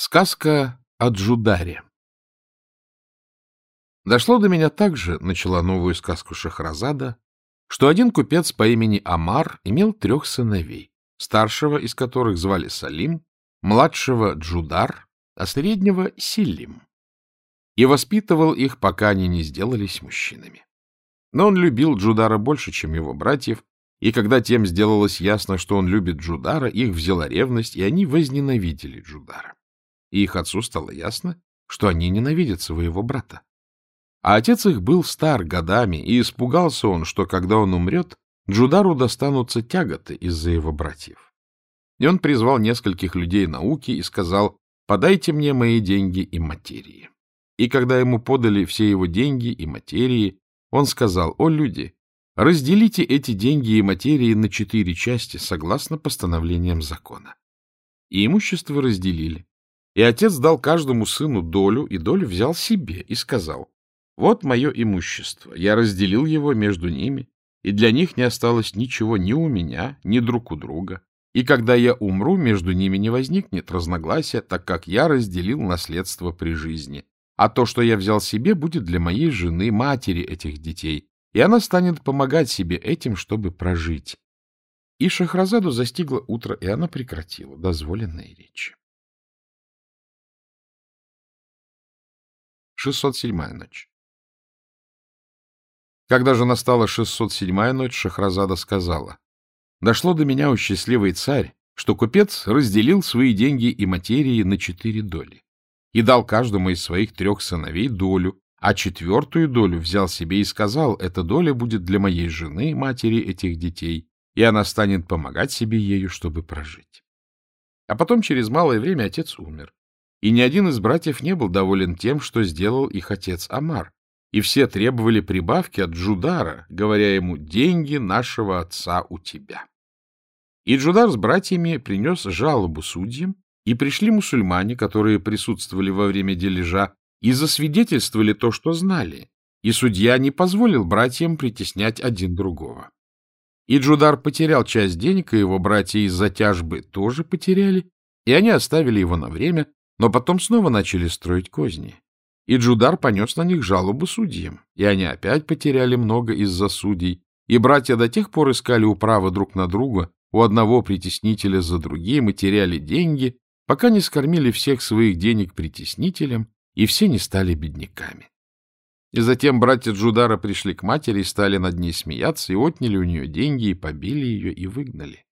Сказка о Джударе Дошло до меня также, начала новую сказку Шахразада, что один купец по имени Амар имел трех сыновей, старшего из которых звали Салим, младшего Джудар, а среднего Силим, и воспитывал их, пока они не сделались мужчинами. Но он любил Джудара больше, чем его братьев, и когда тем сделалось ясно, что он любит Джудара, их взяла ревность, и они возненавидели Джудара и их отцу стало ясно, что они ненавидят своего брата. А отец их был стар годами, и испугался он, что когда он умрет, Джудару достанутся тяготы из-за его братьев. И он призвал нескольких людей науки и сказал, «Подайте мне мои деньги и материи». И когда ему подали все его деньги и материи, он сказал, «О, люди, разделите эти деньги и материи на четыре части согласно постановлениям закона». И имущество разделили. И отец дал каждому сыну долю, и долю взял себе, и сказал, «Вот мое имущество, я разделил его между ними, и для них не осталось ничего ни у меня, ни друг у друга. И когда я умру, между ними не возникнет разногласия, так как я разделил наследство при жизни. А то, что я взял себе, будет для моей жены, матери этих детей, и она станет помогать себе этим, чтобы прожить». И Шахразаду застигло утро, и она прекратила дозволенные речи. 607-я ночь. Когда же настала 607-я ночь, Шахразада сказала, «Дошло до меня, у счастливый царь, что купец разделил свои деньги и материи на четыре доли и дал каждому из своих трех сыновей долю, а четвертую долю взял себе и сказал, эта доля будет для моей жены, матери этих детей, и она станет помогать себе ею, чтобы прожить. А потом через малое время отец умер, и ни один из братьев не был доволен тем, что сделал их отец Амар, и все требовали прибавки от Джудара, говоря ему «деньги нашего отца у тебя». И Джудар с братьями принес жалобу судьям, и пришли мусульмане, которые присутствовали во время дележа, и засвидетельствовали то, что знали, и судья не позволил братьям притеснять один другого. И Джудар потерял часть денег, и его братья из-за тяжбы тоже потеряли, и они оставили его на время, но потом снова начали строить козни. И Джудар понес на них жалобу судьям, и они опять потеряли много из-за судей, и братья до тех пор искали управы друг на друга, у одного притеснителя за другим, и теряли деньги, пока не скормили всех своих денег притеснителям, и все не стали бедняками. И затем братья Джудара пришли к матери и стали над ней смеяться, и отняли у нее деньги, и побили ее, и выгнали.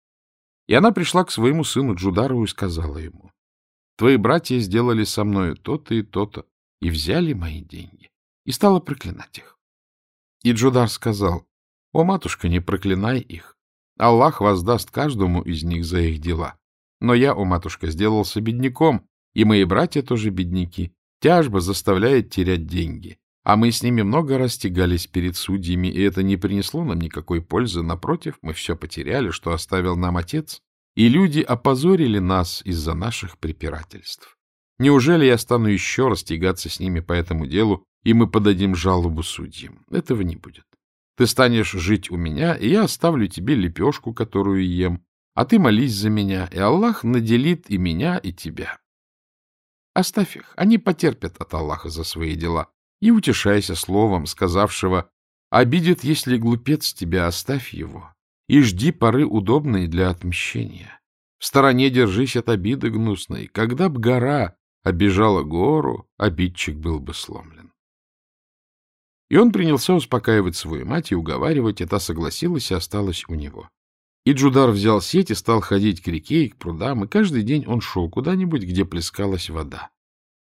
И она пришла к своему сыну Джудару и сказала ему, Твои братья сделали со мною то-то и то-то, и взяли мои деньги, и стала проклинать их. И Джудар сказал, о, матушка, не проклинай их. Аллах воздаст каждому из них за их дела. Но я, о, матушка, сделался бедняком, и мои братья тоже бедняки. Тяжба заставляет терять деньги. А мы с ними много раз тягались перед судьями, и это не принесло нам никакой пользы. Напротив, мы все потеряли, что оставил нам отец, и люди опозорили нас из-за наших препирательств. Неужели я стану еще раз тягаться с ними по этому делу, и мы подадим жалобу судьям? Этого не будет. Ты станешь жить у меня, и я оставлю тебе лепешку, которую ем, а ты молись за меня, и Аллах наделит и меня, и тебя. Оставь их, они потерпят от Аллаха за свои дела, и утешайся словом, сказавшего, обидит, если глупец тебя, оставь его, и жди поры удобной для отмщения. В стороне держись от обиды гнусной. Когда б гора обижала гору, обидчик был бы сломлен. И он принялся успокаивать свою мать и уговаривать, и та согласилась и осталась у него. И Джудар взял сеть и стал ходить к реке и к прудам, и каждый день он шел куда-нибудь, где плескалась вода.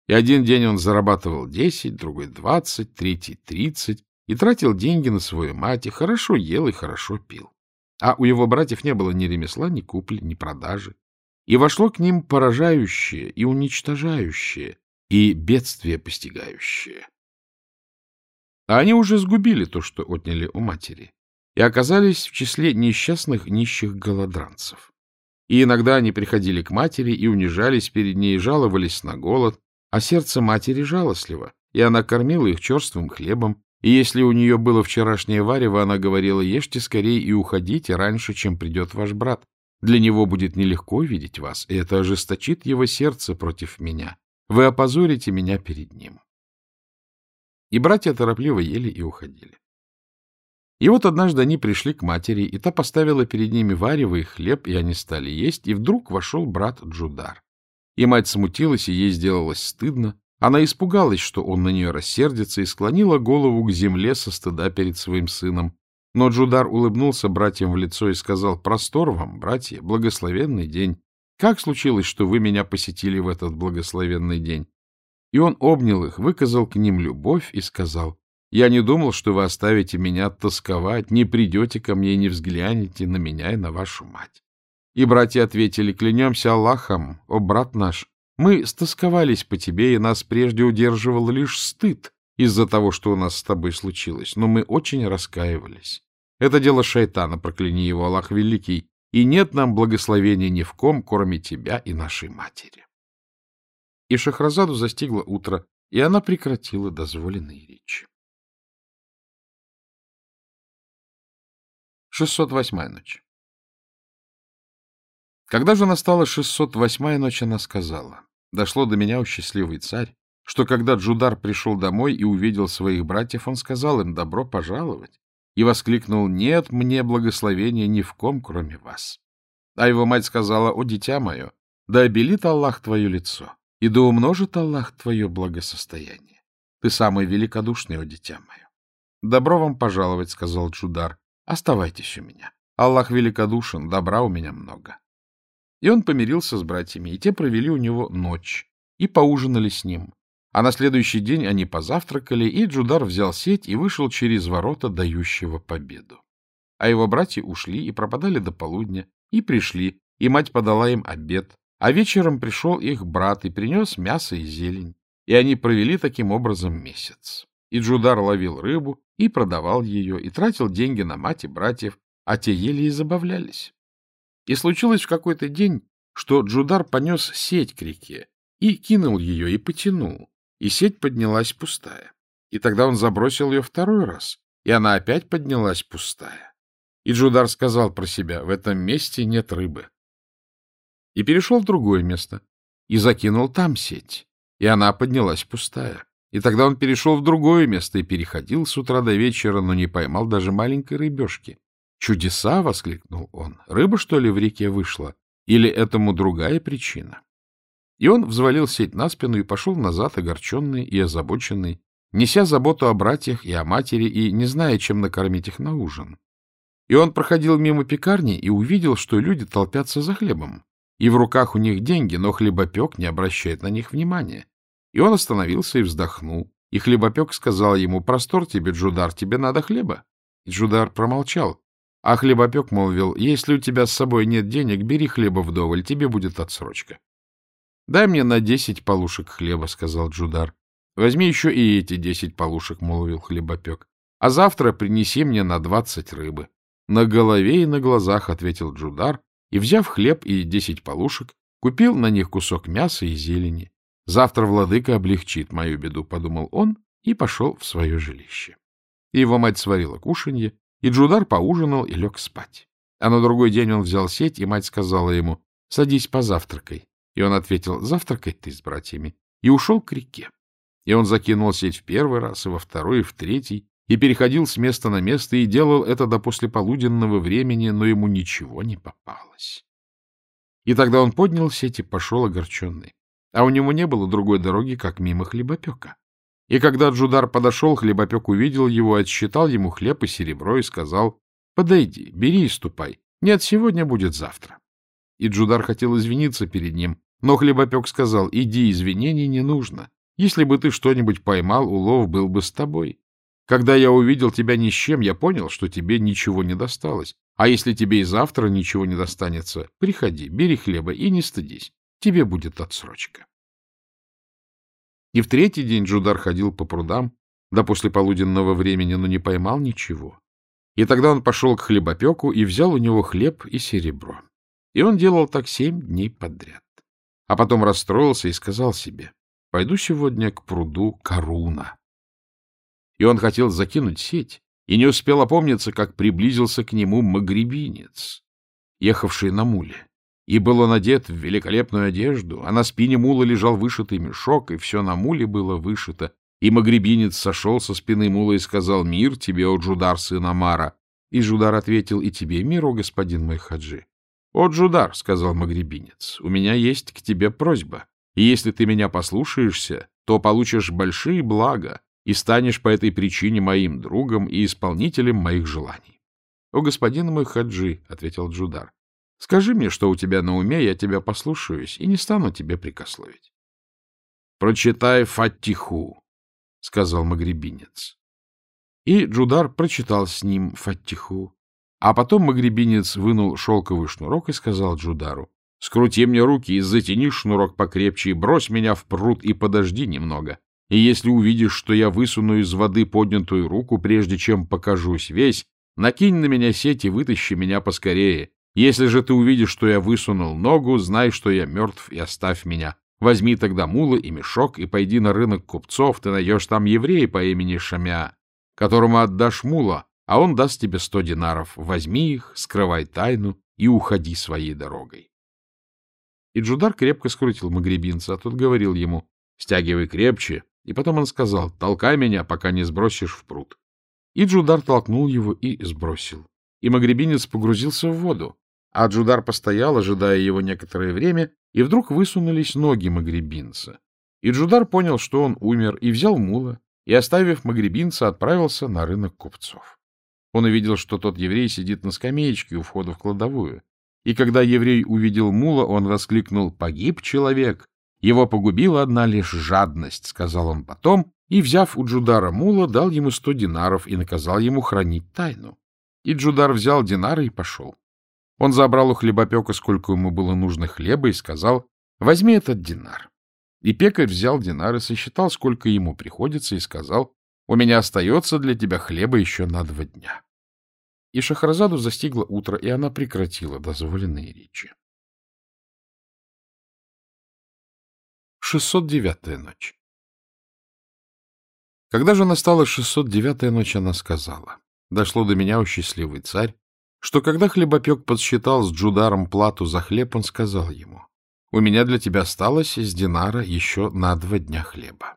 И один день он зарабатывал десять, другой двадцать, третий тридцать, и тратил деньги на свою мать, и хорошо ел и хорошо пил. А у его братьев не было ни ремесла, ни купли, ни продажи. И вошло к ним поражающее и уничтожающее, и бедствие постигающее. А они уже сгубили то, что отняли у матери, и оказались в числе несчастных нищих голодранцев. И иногда они приходили к матери и унижались перед ней, жаловались на голод, а сердце матери жалостливо, и она кормила их черствым хлебом и если у нее было вчерашнее варево, она говорила, ешьте скорее и уходите раньше, чем придет ваш брат. Для него будет нелегко видеть вас, и это ожесточит его сердце против меня. Вы опозорите меня перед ним. И братья торопливо ели и уходили. И вот однажды они пришли к матери, и та поставила перед ними варево и хлеб, и они стали есть, и вдруг вошел брат Джудар. И мать смутилась, и ей сделалось стыдно. Она испугалась, что он на нее рассердится, и склонила голову к земле со стыда перед своим сыном. Но Джудар улыбнулся братьям в лицо и сказал, «Простор вам, братья, благословенный день. Как случилось, что вы меня посетили в этот благословенный день?» И он обнял их, выказал к ним любовь и сказал, «Я не думал, что вы оставите меня тосковать, не придете ко мне и не взглянете на меня и на вашу мать». И братья ответили, «Клянемся Аллахом, о брат наш, мы стосковались по тебе, и нас прежде удерживал лишь стыд, из-за того, что у нас с тобой случилось, но мы очень раскаивались. Это дело шайтана, прокляни его, Аллах Великий, и нет нам благословения ни в ком, кроме тебя и нашей матери. И Шахразаду застигло утро, и она прекратила дозволенные речи. 608-я ночь Когда же настала 608-я ночь, она сказала, «Дошло до меня, о счастливый царь, что когда Джудар пришел домой и увидел своих братьев, он сказал им «добро пожаловать» и воскликнул «нет мне благословения ни в ком, кроме вас». А его мать сказала «о, дитя мое, да обелит Аллах твое лицо, и да умножит Аллах твое благосостояние. Ты самый великодушный, о, дитя мое». «Добро вам пожаловать», — сказал Джудар, — «оставайтесь у меня. Аллах великодушен, добра у меня много». И он помирился с братьями, и те провели у него ночь и поужинали с ним. А на следующий день они позавтракали, и Джудар взял сеть и вышел через ворота, дающего победу. А его братья ушли и пропадали до полудня, и пришли, и мать подала им обед. А вечером пришел их брат и принес мясо и зелень. И они провели таким образом месяц. И Джудар ловил рыбу и продавал ее, и тратил деньги на мать и братьев, а те ели и забавлялись. И случилось в какой-то день, что Джудар понес сеть к реке и кинул ее и потянул, и сеть поднялась пустая. И тогда он забросил ее второй раз, и она опять поднялась пустая. И Джудар сказал про себя, в этом месте нет рыбы. И перешел в другое место, и закинул там сеть, и она поднялась пустая. И тогда он перешел в другое место и переходил с утра до вечера, но не поймал даже маленькой рыбешки. «Чудеса!» — воскликнул он. «Рыба, что ли, в реке вышла? Или этому другая причина?» И он взвалил сеть на спину и пошел назад, огорченный и озабоченный, неся заботу о братьях и о матери и не зная, чем накормить их на ужин. И он проходил мимо пекарни и увидел, что люди толпятся за хлебом, и в руках у них деньги, но хлебопек не обращает на них внимания. И он остановился и вздохнул, и хлебопек сказал ему, «Простор тебе, Джудар, тебе надо хлеба». И Джудар промолчал, а хлебопек молвил, «Если у тебя с собой нет денег, бери хлеба вдоволь, тебе будет отсрочка». — Дай мне на десять полушек хлеба, — сказал Джудар. — Возьми еще и эти десять полушек, — молвил хлебопек. — А завтра принеси мне на двадцать рыбы. — На голове и на глазах, — ответил Джудар, и, взяв хлеб и десять полушек, купил на них кусок мяса и зелени. Завтра владыка облегчит мою беду, — подумал он, и пошел в свое жилище. Его мать сварила кушанье, и Джудар поужинал и лег спать. А на другой день он взял сеть, и мать сказала ему, — Садись позавтракай. И он ответил, завтракать ты с братьями, и ушел к реке. И он закинул сеть в первый раз, и во второй, и в третий, и переходил с места на место, и делал это до послеполуденного времени, но ему ничего не попалось. И тогда он поднял сеть и пошел огорченный. А у него не было другой дороги, как мимо хлебопека. И когда Джудар подошел, хлебопек увидел его, отсчитал ему хлеб и серебро и сказал, «Подойди, бери и ступай. Нет, сегодня будет завтра». И Джудар хотел извиниться перед ним, но хлебопек сказал, иди, извинений не нужно. Если бы ты что-нибудь поймал, улов был бы с тобой. Когда я увидел тебя ни с чем, я понял, что тебе ничего не досталось. А если тебе и завтра ничего не достанется, приходи, бери хлеба и не стыдись. Тебе будет отсрочка. И в третий день Джудар ходил по прудам до послеполуденного времени, но не поймал ничего. И тогда он пошел к хлебопеку и взял у него хлеб и серебро. И он делал так семь дней подряд а потом расстроился и сказал себе, пойду сегодня к пруду Каруна. И он хотел закинуть сеть, и не успел опомниться, как приблизился к нему магребинец. ехавший на муле. И был он одет в великолепную одежду, а на спине мула лежал вышитый мешок, и все на муле было вышито. И магребинец сошел со спины мула и сказал «Мир тебе, о Джудар, сын Амара!» И Джудар ответил «И тебе мир, о господин мой хаджи!» «О, Джудар!» — сказал магребинец, — «у меня есть к тебе просьба, и если ты меня послушаешься, то получишь большие блага и станешь по этой причине моим другом и исполнителем моих желаний». «О, господин мой хаджи!» — ответил Джудар, Скажи мне, что у тебя на уме, я тебя послушаюсь и не стану тебе прикословить. — Прочитай Фаттиху, — сказал магребинец. И Джудар прочитал с ним Фаттиху. А потом магребинец вынул шелковый шнурок и сказал Джудару, — Скрути мне руки и затяни шнурок покрепче, и брось меня в пруд и подожди немного. И если увидишь, что я высуну из воды поднятую руку, прежде чем покажусь весь, накинь на меня сеть и вытащи меня поскорее, если же ты увидишь, что я высунул ногу, знай, что я мертв, и оставь меня. Возьми тогда мула и мешок, и пойди на рынок купцов, ты найдешь там еврея по имени Шамя, которому отдашь мула, а он даст тебе сто динаров. Возьми их, скрывай тайну и уходи своей дорогой. И Джудар крепко скрутил магребинца, а тот говорил ему, стягивай крепче, и потом он сказал, толкай меня, пока не сбросишь в пруд. И Джудар толкнул его и сбросил и магребинец погрузился в воду, а Джудар постоял, ожидая его некоторое время, и вдруг высунулись ноги магребинца. И Джудар понял, что он умер, и взял мула, и, оставив магребинца, отправился на рынок купцов. Он увидел, что тот еврей сидит на скамеечке у входа в кладовую. И когда еврей увидел мула, он воскликнул «Погиб человек! Его погубила одна лишь жадность», — сказал он потом, и, взяв у Джудара мула, дал ему сто динаров и наказал ему хранить тайну. И Джудар взял динары и пошел. Он забрал у хлебопека, сколько ему было нужно хлеба, и сказал, возьми этот динар. И пекарь взял динар и сосчитал, сколько ему приходится, и сказал, у меня остается для тебя хлеба еще на два дня. И Шахразаду застигло утро, и она прекратила дозволенные речи. 609-я ночь Когда же настала 609-я ночь, она сказала, Дошло до меня, у счастливый царь, что когда хлебопек подсчитал с Джударом плату за хлеб, он сказал ему, «У меня для тебя осталось из динара еще на два дня хлеба».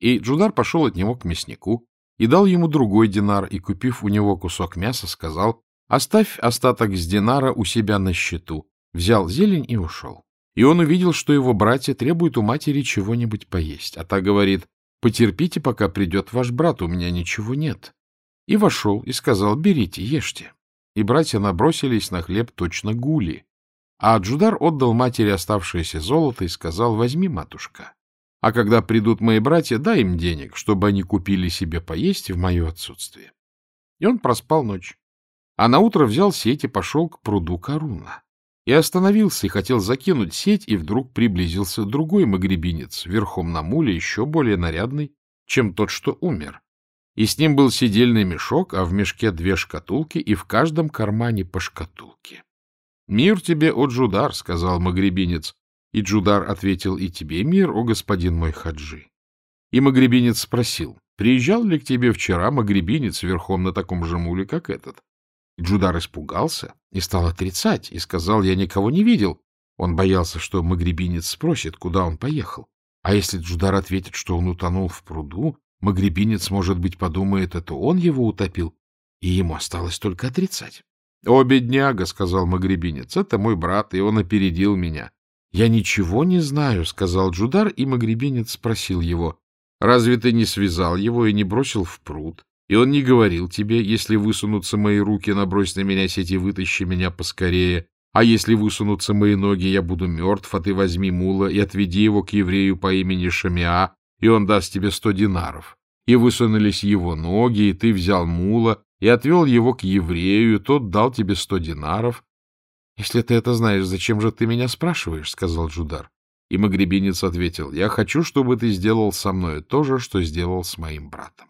И Джудар пошел от него к мяснику и дал ему другой динар, и, купив у него кусок мяса, сказал, «Оставь остаток с динара у себя на счету». Взял зелень и ушел. И он увидел, что его братья требуют у матери чего-нибудь поесть. А та говорит, «Потерпите, пока придет ваш брат, у меня ничего нет». И вошел, и сказал, берите, ешьте. И братья набросились на хлеб точно гули. А Джудар отдал матери оставшееся золото и сказал, возьми, матушка. А когда придут мои братья, дай им денег, чтобы они купили себе поесть в мое отсутствие. И он проспал ночь. А наутро взял сеть и пошел к пруду Каруна. И остановился, и хотел закинуть сеть, и вдруг приблизился другой магребинец, верхом на муле, еще более нарядный, чем тот, что умер и с ним был сидельный мешок, а в мешке две шкатулки, и в каждом кармане по шкатулке. — Мир тебе, о Джудар, — сказал магребинец. И Джудар ответил, — И тебе мир, о господин мой хаджи. И магребинец спросил, — Приезжал ли к тебе вчера магребинец верхом на таком же муле, как этот? Джудар испугался и стал отрицать, и сказал, — Я никого не видел. Он боялся, что магребинец спросит, куда он поехал. А если Джудар ответит, что он утонул в пруду, Магребинец, может быть, подумает, это он его утопил, и ему осталось только отрицать. — О, бедняга, — сказал Магребинец, — это мой брат, и он опередил меня. — Я ничего не знаю, — сказал Джудар, и Магребинец спросил его, — разве ты не связал его и не бросил в пруд? И он не говорил тебе, если высунутся мои руки, набрось на меня сеть и вытащи меня поскорее, а если высунутся мои ноги, я буду мертв, а ты возьми мула и отведи его к еврею по имени Шамиа, и он даст тебе сто динаров. И высунулись его ноги, и ты взял мула и отвел его к еврею, и тот дал тебе сто динаров. — Если ты это знаешь, зачем же ты меня спрашиваешь? — сказал Джудар. И Магребинец ответил, — Я хочу, чтобы ты сделал со мной то же, что сделал с моим братом.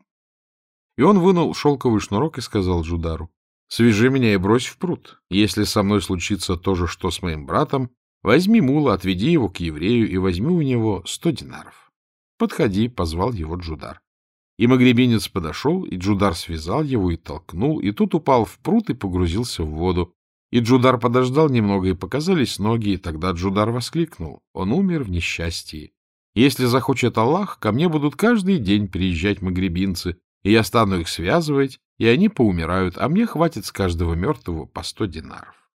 И он вынул шелковый шнурок и сказал Джудару, — Свяжи меня и брось в пруд. Если со мной случится то же, что с моим братом, возьми мула, отведи его к еврею и возьми у него сто динаров. «Подходи», — позвал его Джудар. И магребинец подошел, и Джудар связал его и толкнул, и тут упал в пруд и погрузился в воду. И Джудар подождал немного, и показались ноги, и тогда Джудар воскликнул. Он умер в несчастье. Если захочет Аллах, ко мне будут каждый день приезжать магребинцы, и я стану их связывать, и они поумирают, а мне хватит с каждого мертвого по сто динаров.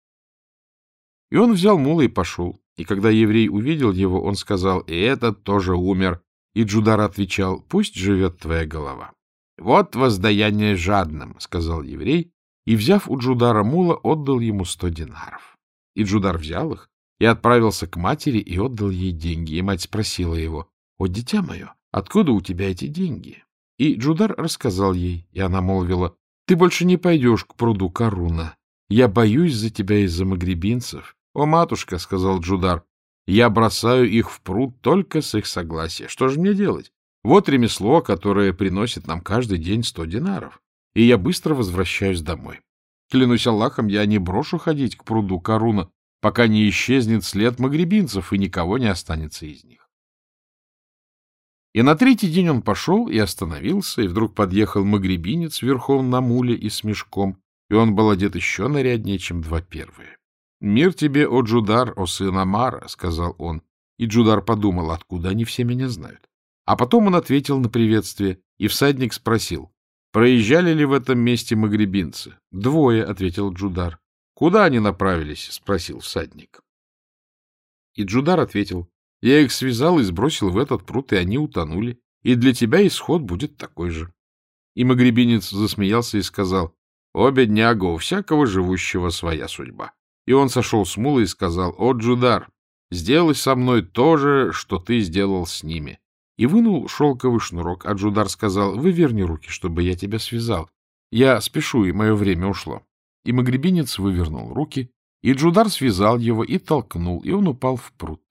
И он взял мула и пошел. И когда еврей увидел его, он сказал, и этот тоже умер. И Джудар отвечал, пусть живет твоя голова. — Вот воздаяние жадным, — сказал еврей, и, взяв у Джудара мула, отдал ему сто динаров. И Джудар взял их и отправился к матери и отдал ей деньги. И мать спросила его, — О, дитя мое, откуда у тебя эти деньги? И Джудар рассказал ей, и она молвила, — Ты больше не пойдешь к пруду Каруна. Я боюсь за тебя из-за магребинцев. — О, матушка, — сказал Джудар, — я бросаю их в пруд только с их согласия. Что же мне делать? Вот ремесло, которое приносит нам каждый день сто динаров и я быстро возвращаюсь домой. Клянусь Аллахом, я не брошу ходить к пруду Каруна, пока не исчезнет след магребинцев и никого не останется из них. И на третий день он пошел и остановился, и вдруг подъехал магребинец верхом на муле и с мешком, и он был одет еще наряднее, чем два первые. — Мир тебе, о Джудар, о сын Амара, — сказал он. И Джудар подумал, откуда они все меня знают. А потом он ответил на приветствие, и всадник спросил, Проезжали ли в этом месте магребинцы? — Двое, — ответил Джудар. — Куда они направились? — спросил всадник. И Джудар ответил. — Я их связал и сбросил в этот пруд, и они утонули. И для тебя исход будет такой же. И магребинец засмеялся и сказал. — О, бедняга, у всякого живущего своя судьба. И он сошел с мула и сказал. — О, Джудар, сделай со мной то же, что ты сделал с ними и вынул шелковый шнурок, а Джудар сказал, выверни руки, чтобы я тебя связал. Я спешу, и мое время ушло. И магребинец вывернул руки, и Джудар связал его и толкнул, и он упал в пруд.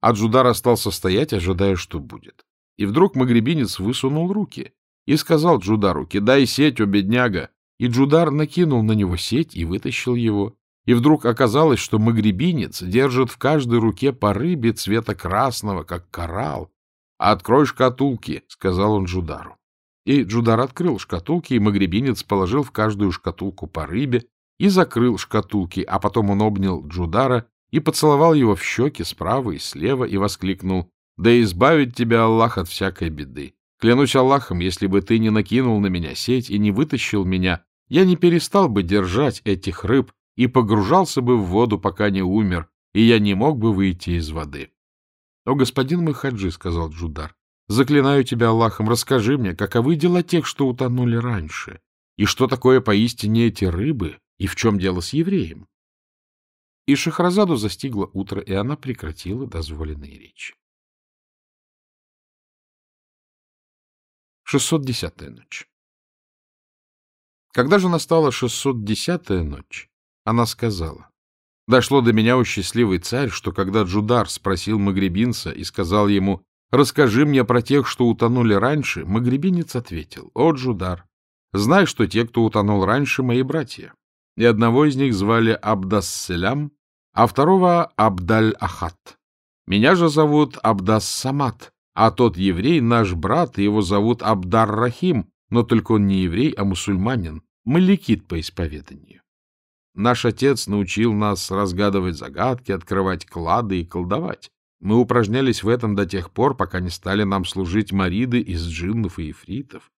А Джудар остался стоять, ожидая, что будет. И вдруг магребинец высунул руки и сказал Джудару, кидай сеть, о бедняга. И Джудар накинул на него сеть и вытащил его. И вдруг оказалось, что магребинец держит в каждой руке по рыбе цвета красного, как коралл, — Открой шкатулки, — сказал он Джудару. И Джудар открыл шкатулки, и магребинец положил в каждую шкатулку по рыбе и закрыл шкатулки, а потом он обнял Джудара и поцеловал его в щеки справа и слева и воскликнул «Да избавит тебя Аллах от всякой беды! Клянусь Аллахом, если бы ты не накинул на меня сеть и не вытащил меня, я не перестал бы держать этих рыб и погружался бы в воду, пока не умер, и я не мог бы выйти из воды». — О, господин мой хаджи, — сказал Джудар, — заклинаю тебя Аллахом, расскажи мне, каковы дела тех, что утонули раньше, и что такое поистине эти рыбы, и в чем дело с евреем? И Шахразаду застигло утро, и она прекратила дозволенные речи. 610-я ночь Когда же настала 610-я ночь, она сказала, Дошло до меня, у счастливый царь, что когда Джудар спросил Магребинца и сказал ему, «Расскажи мне про тех, что утонули раньше», Магребинец ответил, «О, Джудар, знай, что те, кто утонул раньше, мои братья, и одного из них звали Абдас-Селям, а второго — Абдаль-Ахат. Меня же зовут Абдас-Самат, а тот еврей — наш брат, и его зовут Абдар-Рахим, но только он не еврей, а мусульманин, маликит по исповеданию. Наш отец научил нас разгадывать загадки, открывать клады и колдовать. Мы упражнялись в этом до тех пор, пока не стали нам служить мариды из джиннов и ифритов.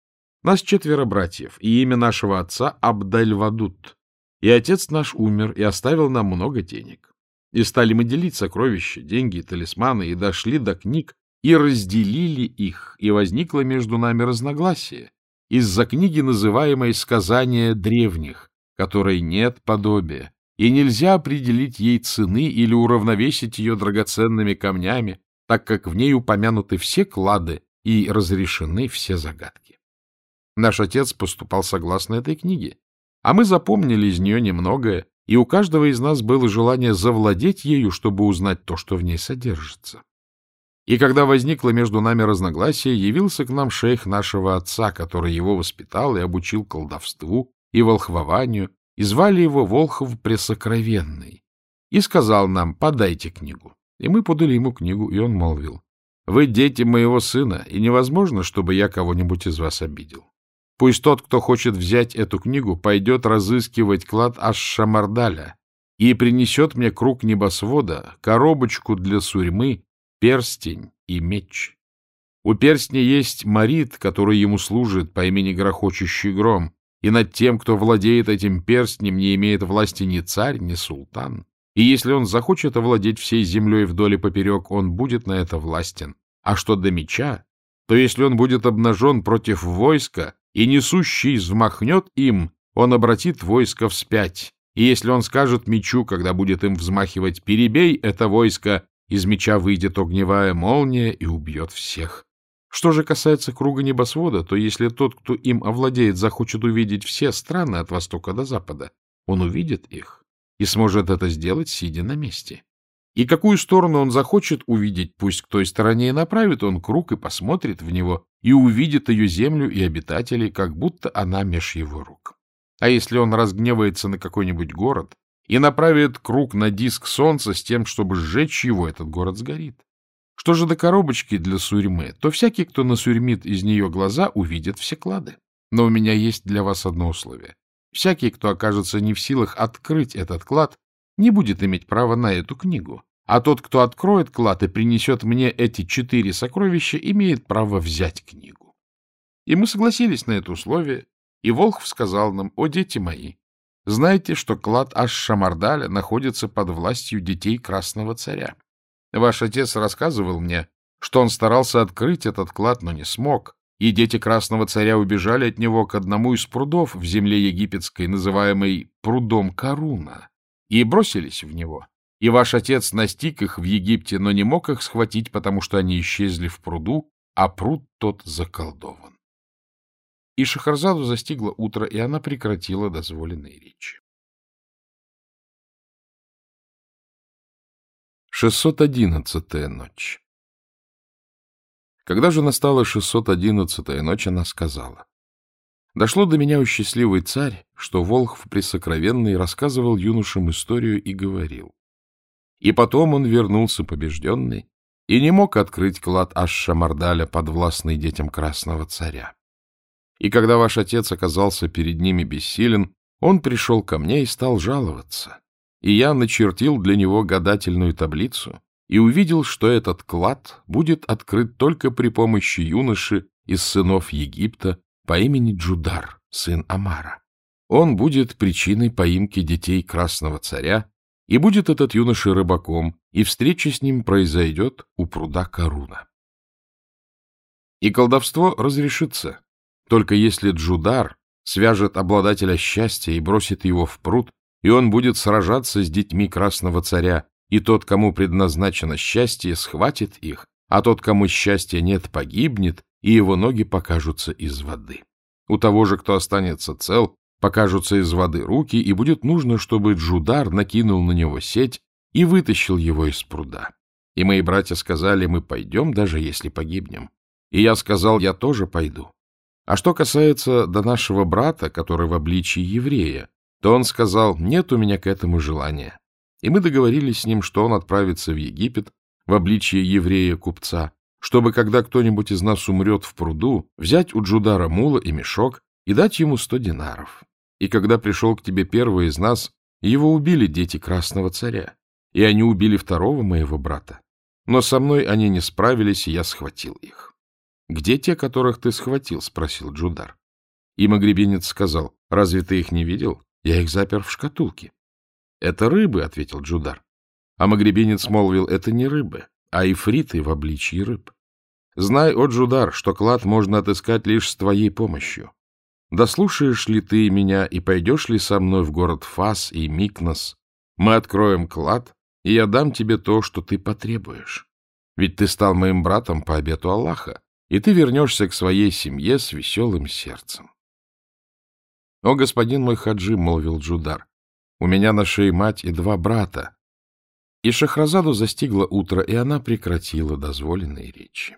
Нас четверо братьев, и имя нашего отца Абдальвадут. И отец наш умер и оставил нам много денег. И стали мы делить сокровища, деньги и талисманы, и дошли до книг, и разделили их, и возникло между нами разногласие из-за книги, называемой «Сказания древних», которой нет подобия, и нельзя определить ей цены или уравновесить ее драгоценными камнями, так как в ней упомянуты все клады и разрешены все загадки. Наш отец поступал согласно этой книге, а мы запомнили из нее немногое, и у каждого из нас было желание завладеть ею, чтобы узнать то, что в ней содержится. И когда возникло между нами разногласие, явился к нам шейх нашего отца, который его воспитал и обучил колдовству, и волхвованию, и звали его Волхов Пресокровенный, и сказал нам, подайте книгу. И мы подали ему книгу, и он молвил, вы дети моего сына, и невозможно, чтобы я кого-нибудь из вас обидел. Пусть тот, кто хочет взять эту книгу, пойдет разыскивать клад Аш-Шамардаля, и принесет мне круг небосвода, коробочку для сурьмы, перстень и меч. У перстня есть Марит, который ему служит по имени Грохочущий Гром, и над тем, кто владеет этим перстнем, не имеет власти ни царь, ни султан. И если он захочет овладеть всей землей вдоль и поперек, он будет на это властен. А что до меча, то если он будет обнажен против войска, и несущий взмахнет им, он обратит войско вспять. И если он скажет мечу, когда будет им взмахивать, «Перебей это войско», из меча выйдет огневая молния и убьет всех. Что же касается круга небосвода, то если тот, кто им овладеет, захочет увидеть все страны от востока до запада, он увидит их и сможет это сделать, сидя на месте. И какую сторону он захочет увидеть, пусть к той стороне и направит он круг и посмотрит в него, и увидит ее землю и обитателей, как будто она меж его рук. А если он разгневается на какой-нибудь город и направит круг на диск солнца с тем, чтобы сжечь его, этот город сгорит. Что же до коробочки для сурьмы, то всякий, кто насурьмит из нее глаза, увидит все клады. Но у меня есть для вас одно условие. Всякий, кто окажется не в силах открыть этот клад, не будет иметь права на эту книгу. А тот, кто откроет клад и принесет мне эти четыре сокровища, имеет право взять книгу. И мы согласились на это условие, и Волхв сказал нам, о, дети мои, знаете, что клад Аш-Шамардаля находится под властью детей Красного Царя. Ваш отец рассказывал мне, что он старался открыть этот клад, но не смог, и дети Красного Царя убежали от него к одному из прудов в земле египетской, называемой прудом Каруна, и бросились в него. И ваш отец настиг их в Египте, но не мог их схватить, потому что они исчезли в пруду, а пруд тот заколдован. И Шахарзаду застигло утро, и она прекратила дозволенные речи. 611-я ночь Когда же настала 611-я ночь, она сказала, «Дошло до меня, у счастливый царь, что Волхв Пресокровенный рассказывал юношам историю и говорил. И потом он вернулся побежденный и не мог открыть клад Аш-Шамардаля, подвластный детям Красного Царя. И когда ваш отец оказался перед ними бессилен, он пришел ко мне и стал жаловаться и я начертил для него гадательную таблицу и увидел, что этот клад будет открыт только при помощи юноши из сынов Египта по имени Джудар, сын Амара. Он будет причиной поимки детей Красного Царя, и будет этот юноша рыбаком, и встреча с ним произойдет у пруда Каруна. И колдовство разрешится, только если Джудар свяжет обладателя счастья и бросит его в пруд, и он будет сражаться с детьми Красного Царя, и тот, кому предназначено счастье, схватит их, а тот, кому счастья нет, погибнет, и его ноги покажутся из воды. У того же, кто останется цел, покажутся из воды руки, и будет нужно, чтобы Джудар накинул на него сеть и вытащил его из пруда. И мои братья сказали, мы пойдем, даже если погибнем. И я сказал, я тоже пойду. А что касается до нашего брата, который в обличии еврея, то он сказал, нет у меня к этому желания. И мы договорились с ним, что он отправится в Египет в обличье еврея-купца, чтобы, когда кто-нибудь из нас умрет в пруду, взять у Джудара мула и мешок и дать ему сто динаров. И когда пришел к тебе первый из нас, его убили дети Красного Царя, и они убили второго моего брата. Но со мной они не справились, и я схватил их. — Где те, которых ты схватил? — спросил Джудар. И магребинец сказал, — Разве ты их не видел? Я их запер в шкатулке. — Это рыбы, — ответил Джудар. А магребинец молвил, — это не рыбы, а ифриты в обличии рыб. Знай, о Джудар, что клад можно отыскать лишь с твоей помощью. Дослушаешь ли ты меня и пойдешь ли со мной в город Фас и Микнос? Мы откроем клад, и я дам тебе то, что ты потребуешь. Ведь ты стал моим братом по обету Аллаха, и ты вернешься к своей семье с веселым сердцем. — О, господин мой хаджи, — молвил Джудар, — у меня на шее мать и два брата. И Шахразаду застигло утро, и она прекратила дозволенные речи.